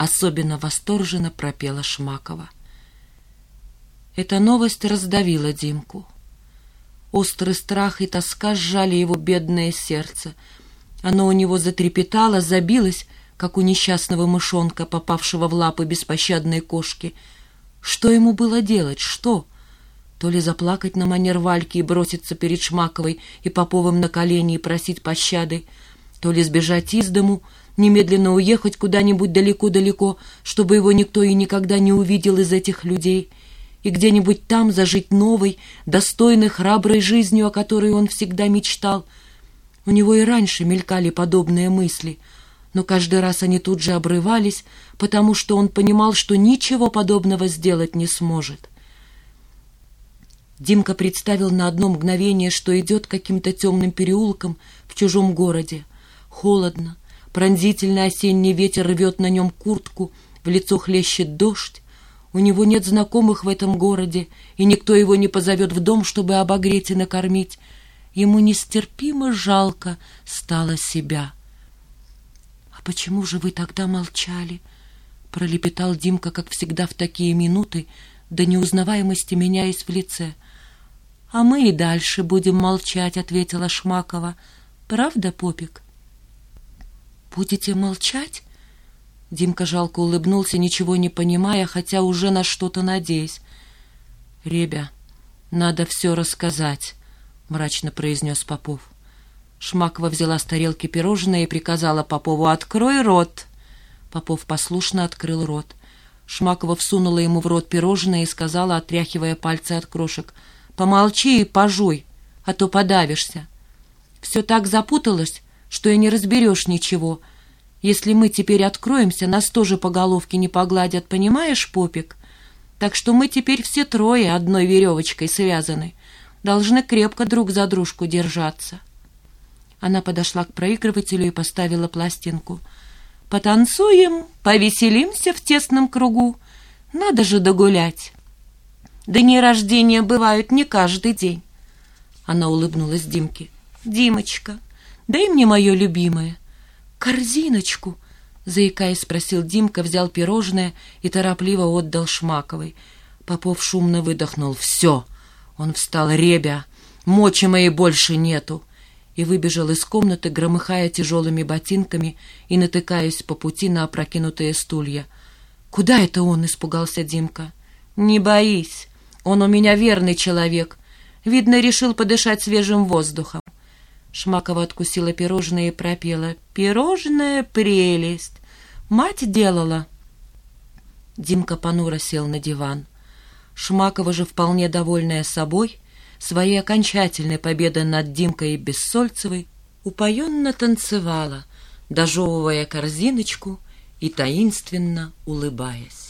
Особенно восторженно пропела Шмакова. Эта новость раздавила Димку. Острый страх и тоска сжали его бедное сердце. Оно у него затрепетало, забилось, как у несчастного мышонка, попавшего в лапы беспощадной кошки. Что ему было делать? Что? То ли заплакать на манер Вальки и броситься перед Шмаковой и Поповым на колени и просить пощады, то ли сбежать из дому, немедленно уехать куда-нибудь далеко-далеко, чтобы его никто и никогда не увидел из этих людей, и где-нибудь там зажить новой, достойной, храброй жизнью, о которой он всегда мечтал. У него и раньше мелькали подобные мысли, но каждый раз они тут же обрывались, потому что он понимал, что ничего подобного сделать не сможет. Димка представил на одно мгновение, что идет каким-то темным переулком в чужом городе. Холодно, пронзительный осенний ветер рвет на нем куртку, в лицо хлещет дождь. У него нет знакомых в этом городе, и никто его не позовет в дом, чтобы обогреть и накормить. Ему нестерпимо жалко стало себя. — А почему же вы тогда молчали? — пролепетал Димка, как всегда в такие минуты, до неузнаваемости меняясь в лице. — А мы и дальше будем молчать, — ответила Шмакова. — Правда, Попик? — «Будете молчать?» Димка жалко улыбнулся, ничего не понимая, хотя уже на что-то надеясь. «Ребя, надо все рассказать», — мрачно произнес Попов. Шмакова взяла с тарелки пирожное и приказала Попову «Открой рот!». Попов послушно открыл рот. Шмакова всунула ему в рот пирожное и сказала, отряхивая пальцы от крошек, «Помолчи и пожуй, а то подавишься». Все так запуталось, что и не разберешь ничего. Если мы теперь откроемся, нас тоже по головке не погладят, понимаешь, Попик? Так что мы теперь все трое одной веревочкой связаны. Должны крепко друг за дружку держаться. Она подошла к проигрывателю и поставила пластинку. «Потанцуем, повеселимся в тесном кругу. Надо же догулять. Дни рождения бывают не каждый день». Она улыбнулась Димке. «Димочка, Дай мне мое любимое. Корзиночку, заикаясь, спросил Димка, взял пирожное и торопливо отдал Шмаковой. Попов шумно выдохнул. Все. Он встал, ребя, мочи моей больше нету. И выбежал из комнаты, громыхая тяжелыми ботинками и натыкаясь по пути на опрокинутые стулья. «Куда это он?» — испугался Димка. «Не боись, он у меня верный человек. Видно, решил подышать свежим воздухом. Шмакова откусила пирожное и пропела. «Пирожное — прелесть! Мать делала!» Димка понуро сел на диван. Шмакова же, вполне довольная собой, своей окончательной победой над Димкой и Бессольцевой, упоенно танцевала, дожевывая корзиночку и таинственно улыбаясь.